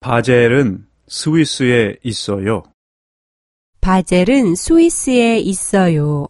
바젤은 스위스에 있어요. 바젤은 스위스에 있어요.